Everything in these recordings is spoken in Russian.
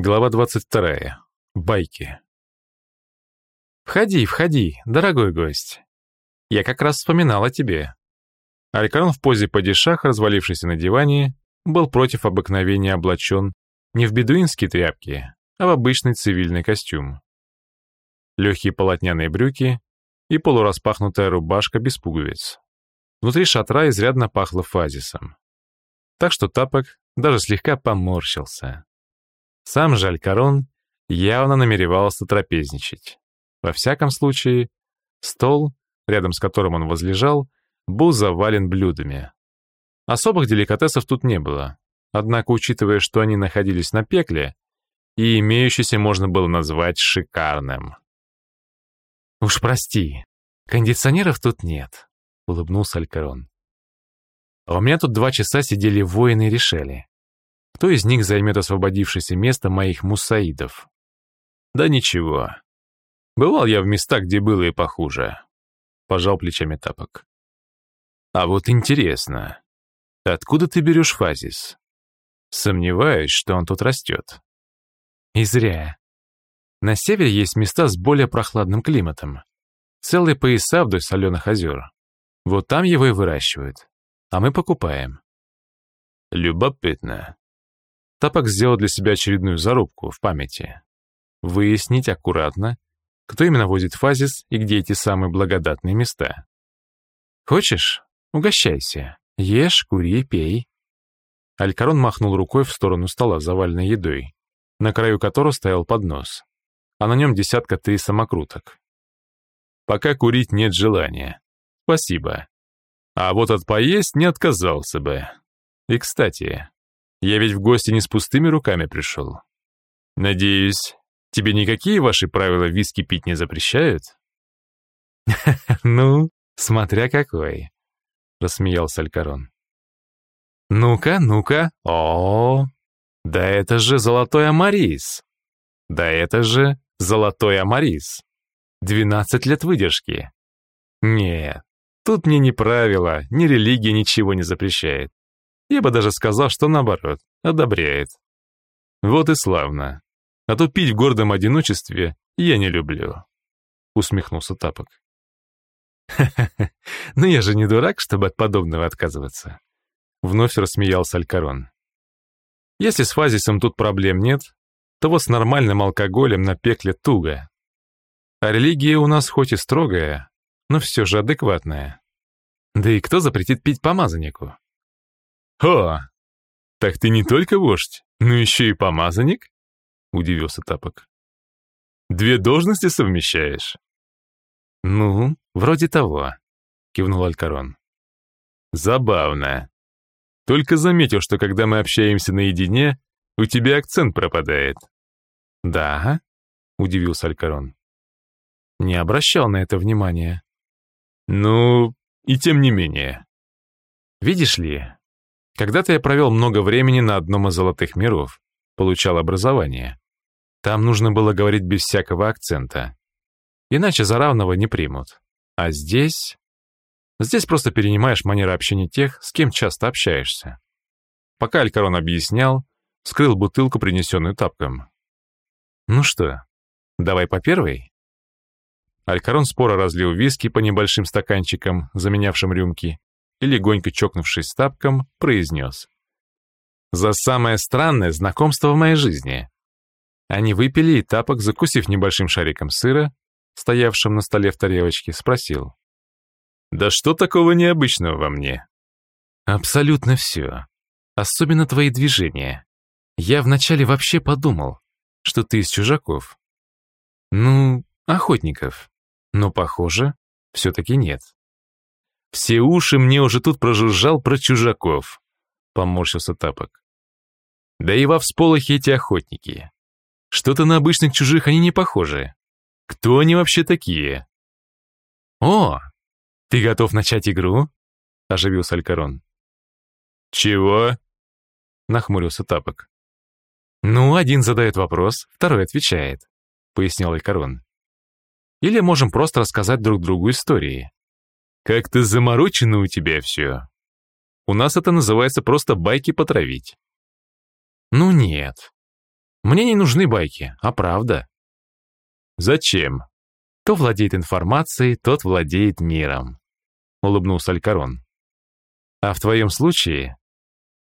Глава 22. Байки. «Входи, входи, дорогой гость. Я как раз вспоминал о тебе». Алькарон в позе падишах, развалившийся на диване, был против обыкновения облачен не в бедуинские тряпки, а в обычный цивильный костюм. Легкие полотняные брюки и полураспахнутая рубашка без пуговиц. Внутри шатра изрядно пахло фазисом. Так что тапок даже слегка поморщился. Сам же Алькарон явно намеревался трапезничать. Во всяком случае, стол, рядом с которым он возлежал, был завален блюдами. Особых деликатесов тут не было, однако, учитывая, что они находились на пекле, и имеющийся можно было назвать шикарным. «Уж прости, кондиционеров тут нет», — улыбнулся Алькарон. «А у меня тут два часа сидели воины и решали, кто из них займет освободившееся место моих мусаидов? Да ничего. Бывал я в местах, где было и похуже. Пожал плечами тапок. А вот интересно, откуда ты берешь фазис? Сомневаюсь, что он тут растет. И зря. На севере есть места с более прохладным климатом. Целые пояса вдоль соленых озер. Вот там его и выращивают. А мы покупаем. Любопытно. Тапок сделал для себя очередную зарубку в памяти. Выяснить аккуратно, кто именно возит фазис и где эти самые благодатные места. «Хочешь? Угощайся. Ешь, кури, пей». Алькарон махнул рукой в сторону стола, заваленной едой, на краю которого стоял поднос, а на нем десятка три самокруток. «Пока курить нет желания. Спасибо. А вот от поесть не отказался бы. И, кстати, я ведь в гости не с пустыми руками пришел. Надеюсь, тебе никакие ваши правила виски пить не запрещают? Ну, смотря какой, рассмеялся Алькарон. Ну-ка, ну-ка. О, да это же золотой амарис. Да это же золотой амарис. Двенадцать лет выдержки. Нет, тут мне ни правила, ни религия ничего не запрещает. Я бы даже сказал, что наоборот, одобряет. Вот и славно. А то пить в гордом одиночестве я не люблю. Усмехнулся Тапок. «Ха-ха-ха, ну я же не дурак, чтобы от подобного отказываться». Вновь рассмеялся Алькарон. «Если с фазисом тут проблем нет, то вот с нормальным алкоголем на пекле туго. А религия у нас хоть и строгая, но все же адекватная. Да и кто запретит пить помазаннику? «О, так ты не только вождь, но еще и помазанник?» — удивился Тапок. «Две должности совмещаешь?» «Ну, вроде того», — кивнул Алькарон. «Забавно. Только заметил, что когда мы общаемся наедине, у тебя акцент пропадает». «Да?» — удивился Алькарон. «Не обращал на это внимания». «Ну, и тем не менее». «Видишь ли, когда-то я провел много времени на одном из золотых миров, получал образование. Там нужно было говорить без всякого акцента. Иначе за равного не примут. А здесь... Здесь просто перенимаешь манеру общения тех, с кем часто общаешься. Пока Алькарон объяснял, скрыл бутылку, принесенную тапком. «Ну что, давай по первой?» Алькарон споро разлил виски по небольшим стаканчикам, заменявшим рюмки, и, легонько чокнувшись тапком, произнес. «За самое странное знакомство в моей жизни». Они выпили, и тапок, закусив небольшим шариком сыра, стоявшим на столе в тарелочке, спросил. «Да что такого необычного во мне?» «Абсолютно все. Особенно твои движения. Я вначале вообще подумал, что ты из чужаков. Ну, охотников. Но, похоже, все-таки нет. Все уши мне уже тут прожужжал про чужаков, поморщился Тапок. Да и во всполохе эти охотники. Что-то на обычных чужих они не похожи. Кто они вообще такие? О, ты готов начать игру? Оживился Алькарон. Чего? Нахмурился Тапок. Ну, один задает вопрос, второй отвечает, пояснил Алькарон. Или можем просто рассказать друг другу истории. Как-то заморочено у тебя все. У нас это называется просто байки потравить. Ну нет. Мне не нужны байки, а правда. Зачем? Кто владеет информацией, тот владеет миром, улыбнулся Алькарон. А в твоем случае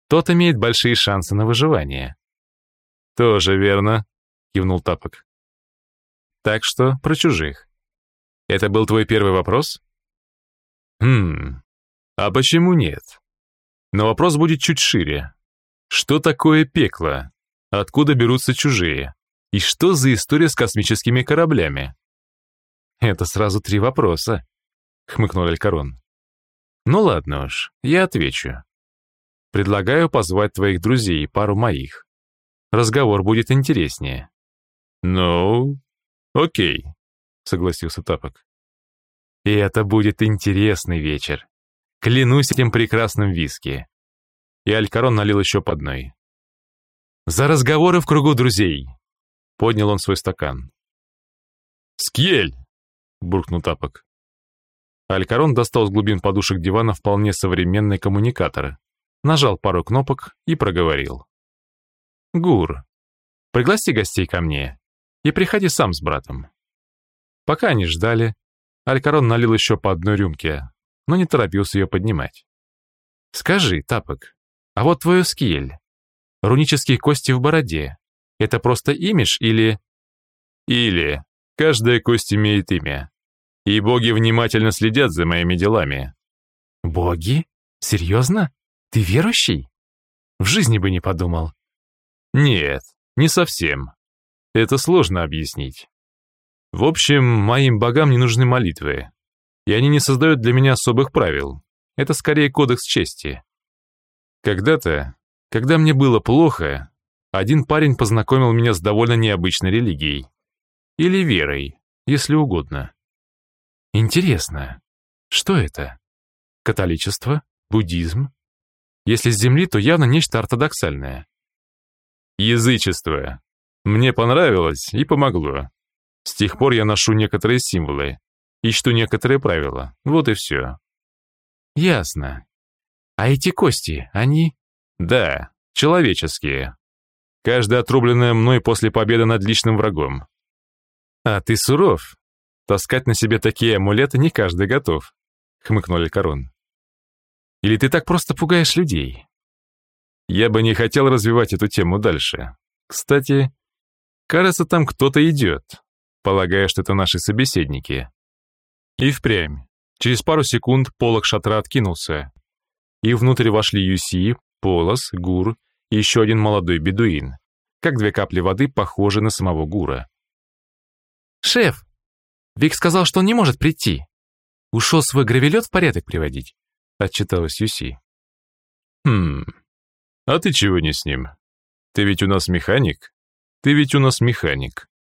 тот имеет большие шансы на выживание. Тоже верно, кивнул Тапок. Так что про чужих. Это был твой первый вопрос? Хм, а почему нет? Но вопрос будет чуть шире. Что такое пекло? Откуда берутся чужие? И что за история с космическими кораблями? Это сразу три вопроса, хмыкнул Алькарон. Ну ладно уж, я отвечу. Предлагаю позвать твоих друзей и пару моих. Разговор будет интереснее. Ну, окей, согласился Тапок. И это будет интересный вечер. Клянусь этим прекрасным виски. И Алькарон налил еще по одной. «За разговоры в кругу друзей!» Поднял он свой стакан. «Скель!» — буркнул Тапок. Алькарон достал с глубин подушек дивана вполне современный коммуникатор, нажал пару кнопок и проговорил. «Гур, пригласи гостей ко мне и приходи сам с братом». Пока они ждали, Алькарон налил еще по одной рюмке, но не торопился ее поднимать. «Скажи, Тапок, а вот твой скиль, рунические кости в бороде, это просто имидж или...» «Или. Каждая кость имеет имя. И боги внимательно следят за моими делами». «Боги? Серьезно? Ты верующий?» «В жизни бы не подумал». «Нет, не совсем. Это сложно объяснить. В общем, моим богам не нужны молитвы и они не создают для меня особых правил. Это скорее кодекс чести. Когда-то, когда мне было плохо, один парень познакомил меня с довольно необычной религией. Или верой, если угодно. Интересно, что это? Католичество? Буддизм? Если с земли, то явно нечто ортодоксальное. Язычество. Мне понравилось и помогло. С тех пор я ношу некоторые символы, и что некоторые правила. Вот и все. Ясно. А эти кости, они... Да, человеческие. Каждая отрубленная мной после победы над личным врагом. А ты суров. Таскать на себе такие амулеты не каждый готов, хмыкнули Корон. Или ты так просто пугаешь людей? Я бы не хотел развивать эту тему дальше. Кстати, кажется, там кто-то идет. Полагаю, что это наши собеседники. И впрямь. Через пару секунд полог шатра откинулся, и внутрь вошли Юси, Полос, Гур и еще один молодой бедуин, как две капли воды, похожие на самого Гура. «Шеф, Вик сказал, что он не может прийти. Ушел свой гравелет в порядок приводить», — отчиталась Юси. «Хм, а ты чего не с ним? Ты ведь у нас механик? Ты ведь у нас механик», —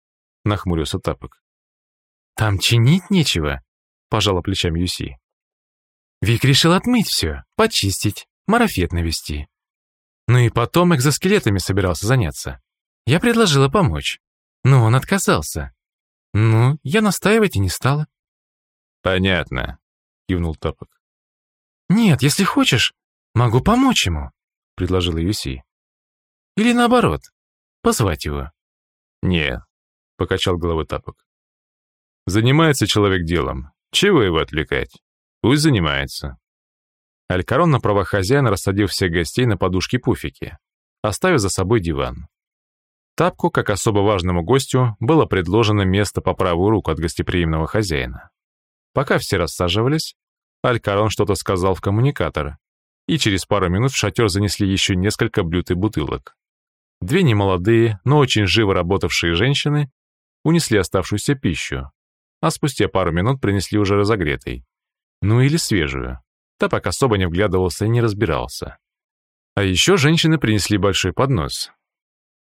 нахмурился Тапок. «Там чинить нечего», пожала плечами Юси. Вик решил отмыть все, почистить, марафет навести. Ну и потом экзоскелетами собирался заняться. Я предложила помочь, но он отказался. Ну, я настаивать и не стала. Понятно, кивнул Тапок. Нет, если хочешь, могу помочь ему, предложила Юси. Или наоборот, позвать его. Нет, покачал головой Тапок. Занимается человек делом, чего его отвлекать? Пусть занимается. Алькарон на правах хозяина рассадил всех гостей на подушки-пуфики, оставив за собой диван. Тапку, как особо важному гостю, было предложено место по правую руку от гостеприимного хозяина. Пока все рассаживались, Алькарон что-то сказал в коммуникатор, и через пару минут в шатер занесли еще несколько блюд и бутылок. Две немолодые, но очень живо работавшие женщины унесли оставшуюся пищу, а спустя пару минут принесли уже разогретой. Ну или свежую. Тапок особо не вглядывался и не разбирался. А еще женщины принесли большой поднос,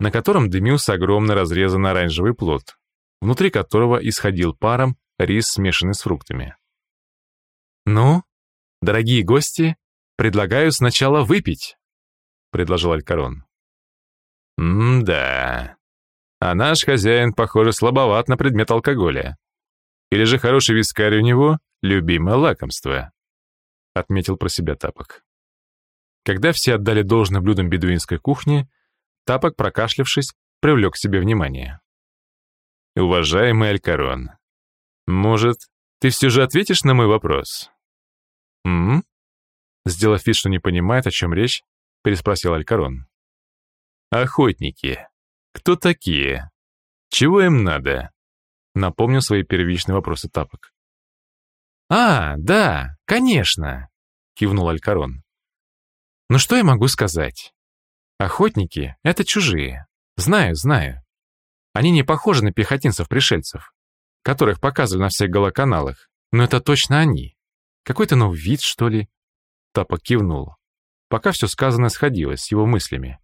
на котором дымился огромный разрезанный оранжевый плод, внутри которого исходил паром рис, смешанный с фруктами. «Ну, дорогие гости, предлагаю сначала выпить», — предложил Алькарон. «М-да. А наш хозяин, похоже, слабоват на предмет алкоголя. Или же хороший вискарь у него — любимое лакомство», — отметил про себя Тапок. Когда все отдали должное блюдам бедуинской кухни, Тапок, прокашлявшись, привлек к себе внимание. «Уважаемый Алькарон, может, ты все же ответишь на мой вопрос?» «М?», Сделав вид, что не понимает, о чем речь, переспросил Алькарон. «Охотники. Кто такие? Чего им надо?» Напомню свои первичные вопросы тапок. «А, да, конечно!» — кивнул Алькарон. «Ну что я могу сказать? Охотники — это чужие. Знаю, знаю. Они не похожи на пехотинцев-пришельцев, которых показывали на всех голоканалах, но это точно они. Какой-то новый вид, что ли?» Тапок кивнул. Пока все сказанное сходилось с его мыслями.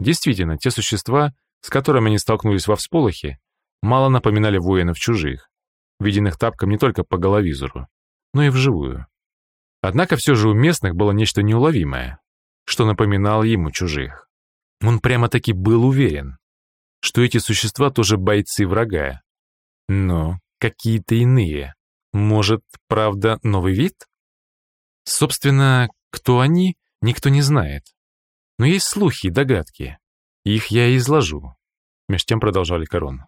Действительно, те существа, с которыми они столкнулись во всполохе, мало напоминали воинов чужих, виденных тапком не только по головизору, но и вживую. Однако все же у местных было нечто неуловимое, что напоминало ему чужих. Он прямо-таки был уверен, что эти существа тоже бойцы врага. Но какие-то иные. Может, правда, новый вид? Собственно, кто они, никто не знает. Но есть слухи и догадки. Их я и изложу. Меж тем продолжали корон.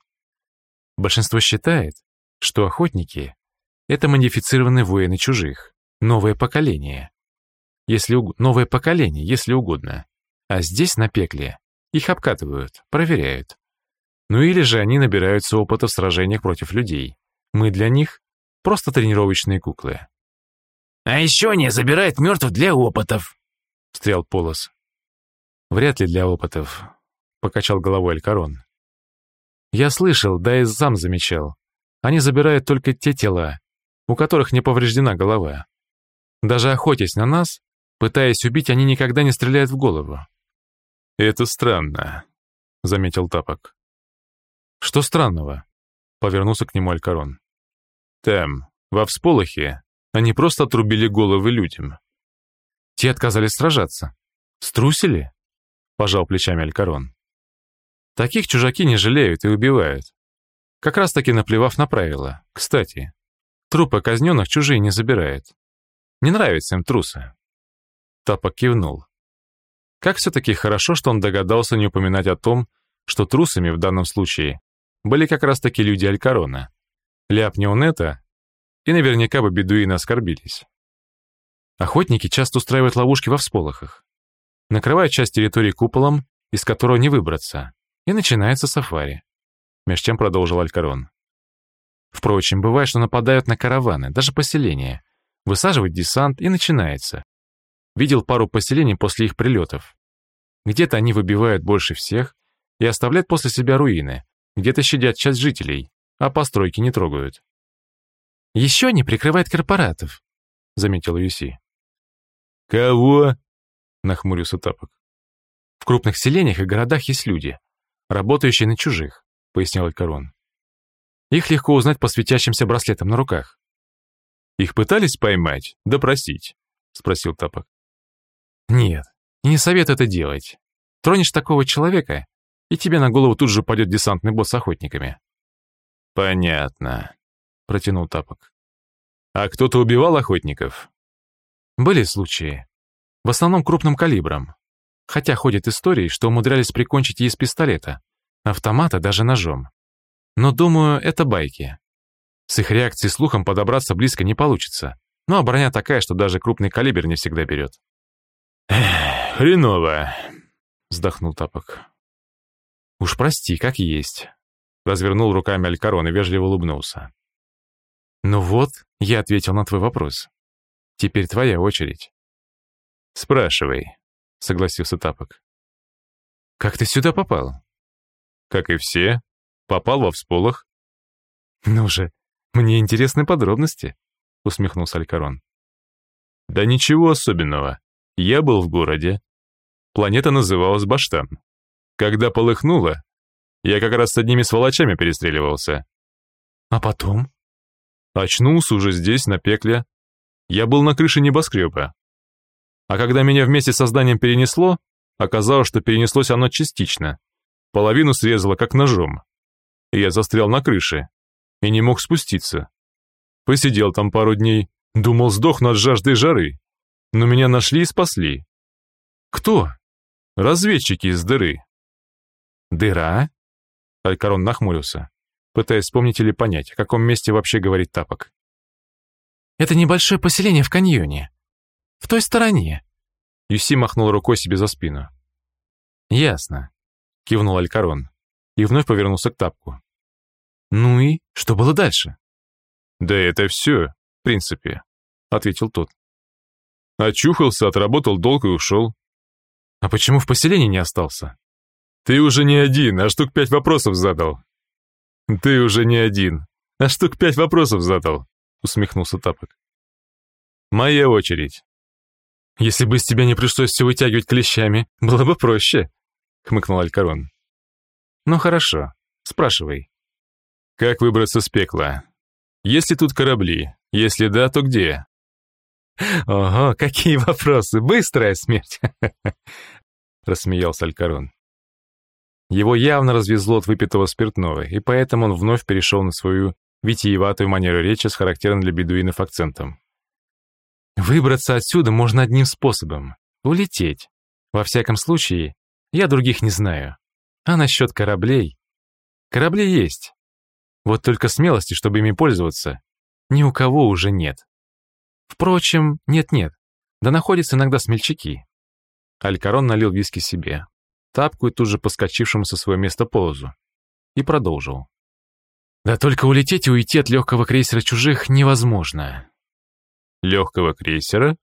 Большинство считает, что охотники — это модифицированные воины чужих, новое поколение. Если уг... Новое поколение, если угодно. А здесь, на пекле, их обкатывают, проверяют. Ну или же они набираются опыта в сражениях против людей. Мы для них просто тренировочные куклы. «А еще они забирают мертвых для опытов», — встрял Полос. «Вряд ли для опытов», — покачал головой Алькарон. «Я слышал, да и сам замечал. Они забирают только те тела, у которых не повреждена голова. Даже охотясь на нас, пытаясь убить, они никогда не стреляют в голову. «Это странно», — заметил Тапок. «Что странного?» — повернулся к нему Алькарон. «Там, во всполохе, они просто отрубили головы людям». «Те отказались сражаться. Струсили?» — пожал плечами Алькарон. «Таких чужаки не жалеют и убивают. Как раз-таки наплевав на правила. Кстати, трупы казненных чужие не забирают. Не нравятся им трусы». Тапок кивнул. Как все-таки хорошо, что он догадался не упоминать о том, что трусами в данном случае были как раз-таки люди Алькарона. Ляпни он это, и наверняка бы бедуины оскорбились. Охотники часто устраивают ловушки во всполохах, накрывают часть территории куполом, из которого не выбраться, и начинается сафари. Меж тем продолжил Алькарон. Впрочем, бывает, что нападают на караваны, даже поселения, высаживают десант, и начинается. Видел пару поселений после их прилетов. Где-то они выбивают больше всех и оставляют после себя руины, где-то щадят часть жителей, а постройки не трогают. «Еще они прикрывают корпоратов», — заметил Юси. «Кого?» — нахмурился Тапок. «В крупных селениях и городах есть люди, работающие на чужих», — пояснил Алькарон. «Их легко узнать по светящимся браслетам на руках». «Их пытались поймать, допросить?» — спросил Тапок. Нет, не советую это делать. Тронешь такого человека, и тебе на голову тут же упадет десантный бот с охотниками. Понятно, протянул Тапок. А кто-то убивал охотников? Были случаи. В основном крупным калибром. Хотя ходят истории, что умудрялись прикончить и из пистолета, автомата даже ножом. Но думаю, это байки. С их реакцией слухом подобраться близко не получится. Но ну, а броня такая, что даже крупный калибр не всегда берет. «Хреново», — вздохнул Тапок. «Уж прости, как есть», — развернул руками Алькарон и вежливо улыбнулся. «Ну вот, я ответил на твой вопрос. Теперь твоя очередь». «Спрашивай», — согласился Тапок. «Как ты сюда попал?» «Как и все. Попал во всполох». «Ну же, мне интересны подробности», — усмехнулся Алькарон. «Да ничего особенного. Я был в городе. Планета называлась Баштан. Когда полыхнуло, я как раз с одними сволочами перестреливался. А потом? Очнулся уже здесь, на пекле. Я был на крыше небоскреба. А когда меня вместе со зданием перенесло, оказалось, что перенеслось оно частично. Половину срезало, как ножом. И я застрял на крыше и не мог спуститься. Посидел там пару дней, думал, сдохну от жажды жары. Но меня нашли и спасли. Кто? Разведчики из дыры. Дыра? Алькарон нахмурился, пытаясь вспомнить или понять, о каком месте вообще говорит Тапок. «Это небольшое поселение в каньоне. В той стороне». Юси махнул рукой себе за спину. «Ясно», — кивнул Алькарон и вновь повернулся к Тапку. «Ну и что было дальше?» «Да это все, в принципе», — ответил тот. Очухался, отработал долг и ушел. «А почему в поселении не остался?» «Ты уже не один, а штук пять вопросов задал». «Ты уже не один, а штук пять вопросов задал», — усмехнулся Тапок. «Моя очередь». «Если бы из тебя не пришлось все вытягивать клещами, было бы проще», — хмыкнул Алькарон. «Ну хорошо, спрашивай». «Как выбраться с пекла? Есть ли тут корабли? Если да, то где?» «Ого, какие вопросы! Быстрая смерть!» Рассмеялся Алькарон. Его явно развезло от выпитого спиртного, и поэтому он вновь перешел на свою витиеватую манеру речи с характерным для бедуинов акцентом. «Выбраться отсюда можно одним способом — улететь. Во всяком случае, я других не знаю. А насчет кораблей? Корабли есть. Вот только смелости, чтобы ими пользоваться, ни у кого уже нет. Впрочем, нет-нет, да находятся иногда смельчаки. Алькарон налил виски себе, тапку и тут же поскочившему со своего места полозу, и продолжил. Да только улететь и уйти от легкого крейсера чужих невозможно. Легкого крейсера?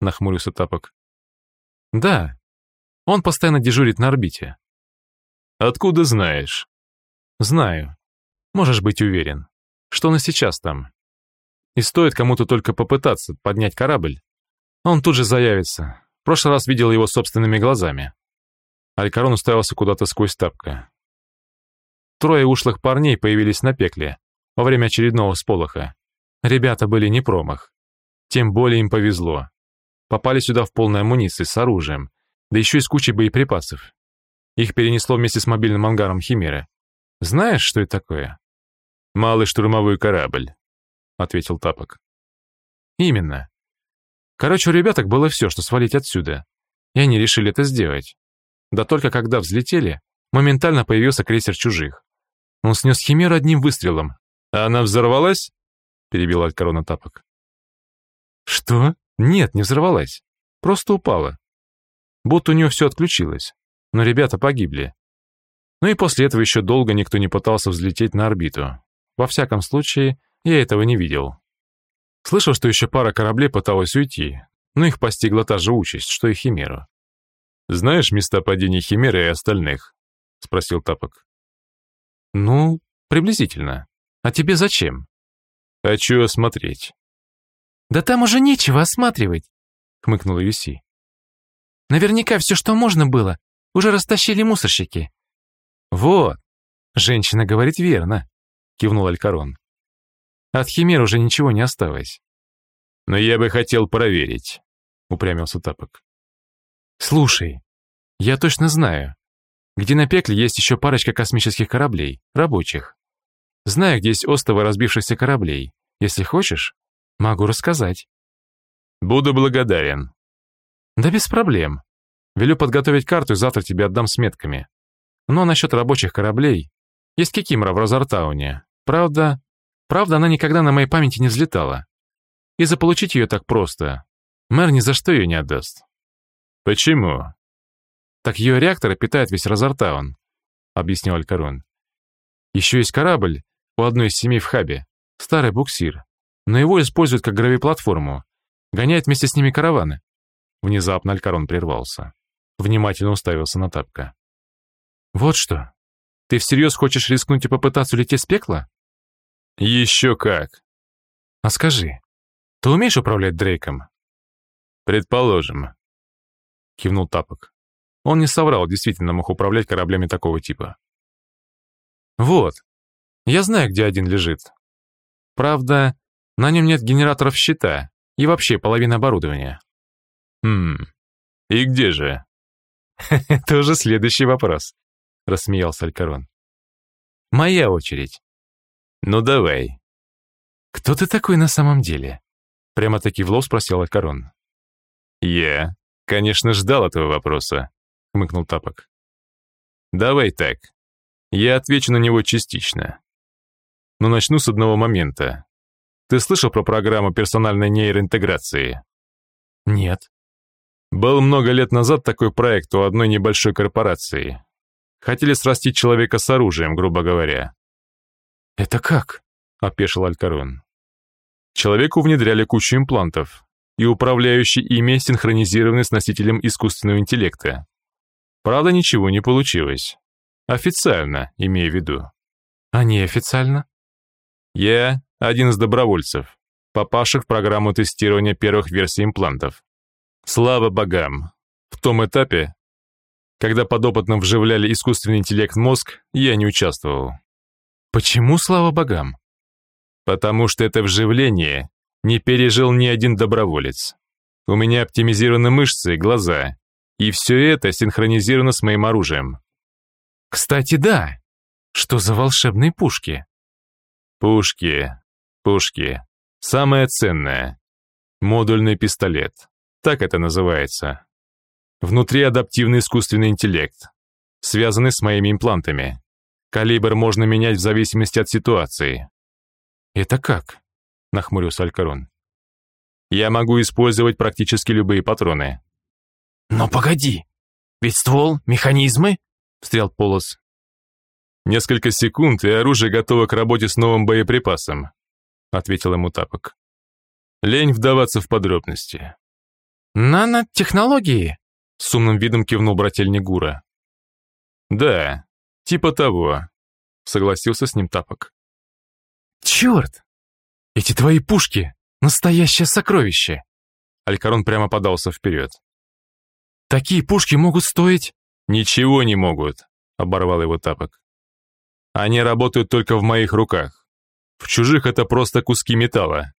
Нахмурился тапок. Да, он постоянно дежурит на орбите. Откуда знаешь? Знаю. Можешь быть уверен, что он и сейчас там. И стоит кому-то только попытаться поднять корабль, он тут же заявится. В прошлый раз видел его собственными глазами. Алькарон уставился куда-то сквозь тапка. Трое ушлых парней появились на пекле во время очередного сполоха. Ребята были не промах. Тем более им повезло. Попали сюда в полной амуниции, с оружием, да еще и с кучей боеприпасов. Их перенесло вместе с мобильным ангаром Химеры. Знаешь, что это такое? Малый штурмовой корабль ответил Тапок. Именно. Короче, у ребяток было все, что свалить отсюда. И они решили это сделать. Да только когда взлетели, моментально появился крейсер чужих. Он снес Химеру одним выстрелом. «А она взорвалась?» — перебил Алькарона Тапок. «Что? Нет, не взорвалась. Просто упала. Будто у нее все отключилось. Но ребята погибли. Ну и после этого еще долго никто не пытался взлететь на орбиту. Во всяком случае, я этого не видел. Слышал, что еще пара кораблей пыталась уйти, но их постигла та же участь, что и Химера. «Знаешь места падения Химеры и остальных?» — спросил Тапок. «Ну, приблизительно. А тебе зачем?» «Хочу осмотреть». «Да там уже нечего осматривать», — хмыкнула Юси. «Наверняка все, что можно было, уже растащили мусорщики». «Вот, женщина говорит верно», — кивнул Алькарон. От химер уже ничего не осталось. «Но я бы хотел проверить», — упрямился Тапок. «Слушай, я точно знаю, где на пекле есть еще парочка космических кораблей, рабочих. Знаю, где есть остовы разбившихся кораблей. Если хочешь, могу рассказать». «Буду благодарен». «Да без проблем. Велю подготовить карту и завтра тебе отдам с метками. Но насчет рабочих кораблей есть Кикимора в Розартауне. Правда, Правда, она никогда на моей памяти не взлетала. И заполучить ее так просто. Мэр ни за что ее не отдаст. Почему? Так ее реакторы питает весь Розартаун, объяснил Алькарон. Еще есть корабль у одной из семей в хабе, старый буксир, но его используют как гравиплатформу, гоняет вместе с ними караваны. Внезапно Алькарон прервался. Внимательно уставился на тапка. «Вот что, ты всерьез хочешь рискнуть и попытаться улететь с пекла?» «Еще как!» «А скажи, ты умеешь управлять Дрейком?» «Предположим», — кивнул Тапок. Он не соврал, действительно мог управлять кораблями такого типа. «Вот, я знаю, где один лежит. Правда, на нем нет генераторов щита и вообще половины оборудования». «Хм, и где же?» «Это уже следующий вопрос», — рассмеялся Алькарон. «Моя очередь. «Ну давай». «Кто ты такой на самом деле?» Прямо-таки в лоб спросил Корон. «Я, конечно, ждал этого вопроса», — хмыкнул Тапок. «Давай так. Я отвечу на него частично. Но начну с одного момента. Ты слышал про программу персональной нейроинтеграции? Нет. Был много лет назад такой проект у одной небольшой корпорации. Хотели срастить человека с оружием, грубо говоря. «Это как?» — опешил Алькарон. Человеку внедряли кучу имплантов, и управляющий ими синхронизированы с носителем искусственного интеллекта. Правда, ничего не получилось. Официально, имея в виду. А неофициально? Я один из добровольцев, попавших в программу тестирования первых версий имплантов. Слава богам! В том этапе, когда подопытным вживляли искусственный интеллект в мозг, я не участвовал. Почему слава богам? Потому что это вживление не пережил ни один доброволец. У меня оптимизированы мышцы, глаза, и все это синхронизировано с моим оружием. Кстати, да. Что за волшебные пушки? Пушки, пушки. Самое ценное. Модульный пистолет. Так это называется. Внутри адаптивный искусственный интеллект, связанный с моими имплантами. Калибр можно менять в зависимости от ситуации. Это как? Нахмурился Алькарон. Я могу использовать практически любые патроны. Но погоди, ведь ствол, механизмы? Встрял Полос. Несколько секунд, и оружие готово к работе с новым боеприпасом, ответил ему Тапок. Лень вдаваться в подробности. «Нанотехнологии?» — с умным видом кивнул брательник Гура. «Да, типа того», — согласился с ним Тапок. «Черт! Эти твои пушки — настоящее сокровище!» Алькарон прямо подался вперед. «Такие пушки могут стоить...» «Ничего не могут», — оборвал его Тапок. «Они работают только в моих руках. В чужих это просто куски металла.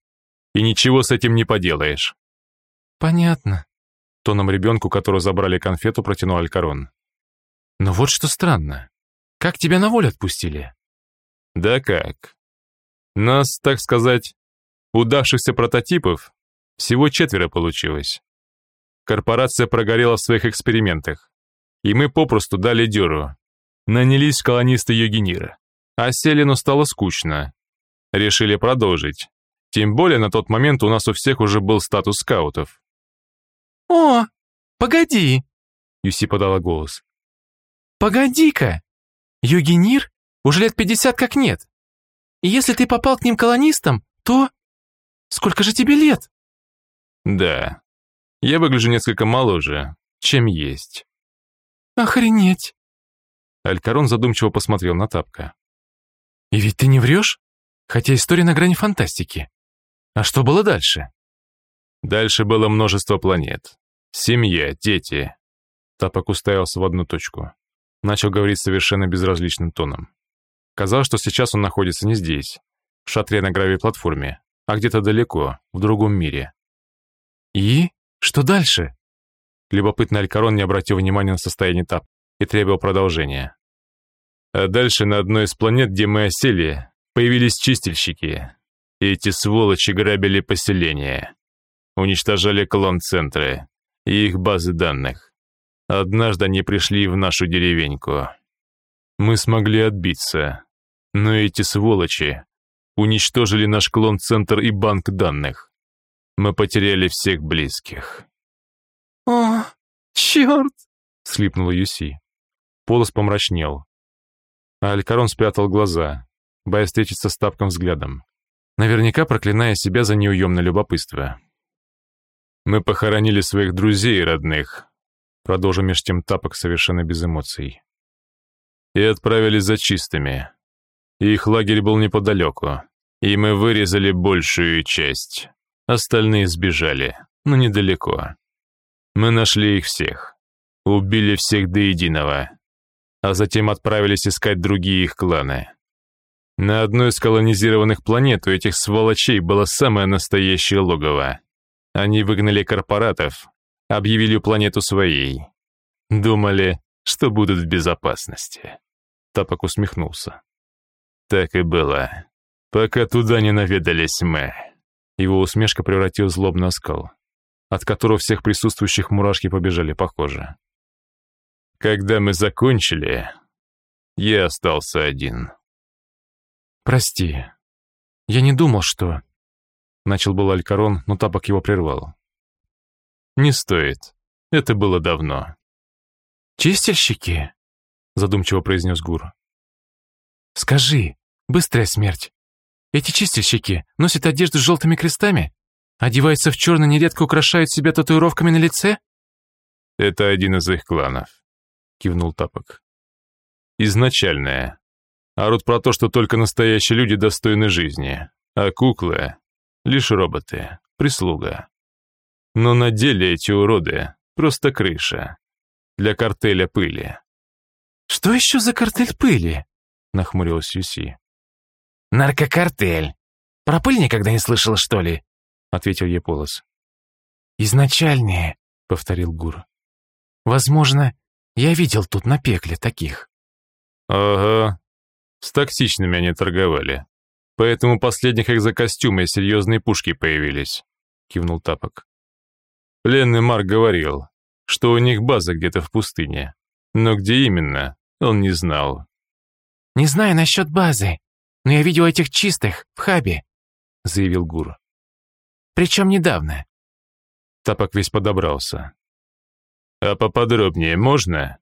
И ничего с этим не поделаешь». «Понятно», — тоном ребенку, которого забрали конфету, протянул Алькарон. «Но вот что странно. Как тебя на волю отпустили?» «Да как. Нас, так сказать, удавшихся прототипов всего четверо получилось. Корпорация прогорела в своих экспериментах, и мы попросту дали дёру. Нанялись колонисты Югенира. А Селину стало скучно. Решили продолжить. Тем более на тот момент у нас у всех уже был статус скаутов. «О, погоди!» Юси подала голос. «Погоди-ка! Югенир уже лет пятьдесят как нет. И если ты попал к ним колонистом, то... Сколько же тебе лет?» «Да, я выгляжу несколько моложе, чем есть». «Охренеть!» Алькарон задумчиво посмотрел на Тапка. «И ведь ты не врешь? Хотя история на грани фантастики. А что было дальше?» Дальше было множество планет. Семья, дети. Тапок уставился в одну точку. Начал говорить совершенно безразличным тоном. Казалось, что сейчас он находится не здесь, в шатре на гравий-платформе, а где-то далеко, в другом мире. «И? Что дальше?» Любопытный Алькарон не обратил внимания на состояние Тап и требовал продолжения. А дальше на одной из планет, где мы осели, появились чистильщики. И эти сволочи грабили поселение. Уничтожали клон-центры, и их базы данных. Однажды они пришли в нашу деревеньку. Мы смогли отбиться, но эти сволочи уничтожили наш клон-центр и банк данных. Мы потеряли всех близких. «О, черт!» — слипнула Юси. Полос помрачнел. А Алькарон спрятал глаза, боясь встретиться с тапком взглядом, наверняка проклиная себя за неуемное любопытство. Мы похоронили своих друзей и родных, продолжил меж тем тапок совершенно без эмоций. И отправились за чистыми. Их лагерь был неподалеку, и мы вырезали большую часть. Остальные сбежали, но недалеко. Мы нашли их всех, убили всех до единого, а затем отправились искать другие их кланы. На одной из колонизированных планет у этих сволочей было самое настоящее логово. Они выгнали корпоратов, объявили планету своей. Думали, что будут в безопасности. Тапок усмехнулся. Так и было. Пока туда не наведались мы. Его усмешка превратила злобный оскал, от которого всех присутствующих мурашки побежали, похоже. Когда мы закончили, Я остался один. Прости. Я не думал, что... Начал был Алькарон, но Тапок его прервал. Не стоит. Это было давно. «Чистильщики?» — задумчиво произнес Гур. «Скажи, быстрая смерть. Эти чистильщики носят одежду с желтыми крестами? Одеваются в черный, нередко украшают себя татуировками на лице?» «Это один из их кланов», — кивнул Тапок. «Изначальное. Орут про то, что только настоящие люди достойны жизни, а куклы — лишь роботы, прислуга. Но на деле эти уроды — просто крыша. Для картеля пыли». «Что еще за картель пыли?» — нахмурилась Юси. «Наркокартель. Про пыль никогда не слышала, что ли?» — ответил Еполос. «Изначальные», — повторил Гур. «Возможно, я видел тут на пекле таких». «Ага. С токсичными они торговали. Поэтому последних их за костюмы серьезные пушки появились», — кивнул Тапок. Пленный Марк говорил, что у них база где-то в пустыне. Но где именно, он не знал. «Не знаю насчет базы, но я видел этих чистых в хабе», — заявил Гур. «Причем недавно». Тапок весь подобрался. «А поподробнее можно?»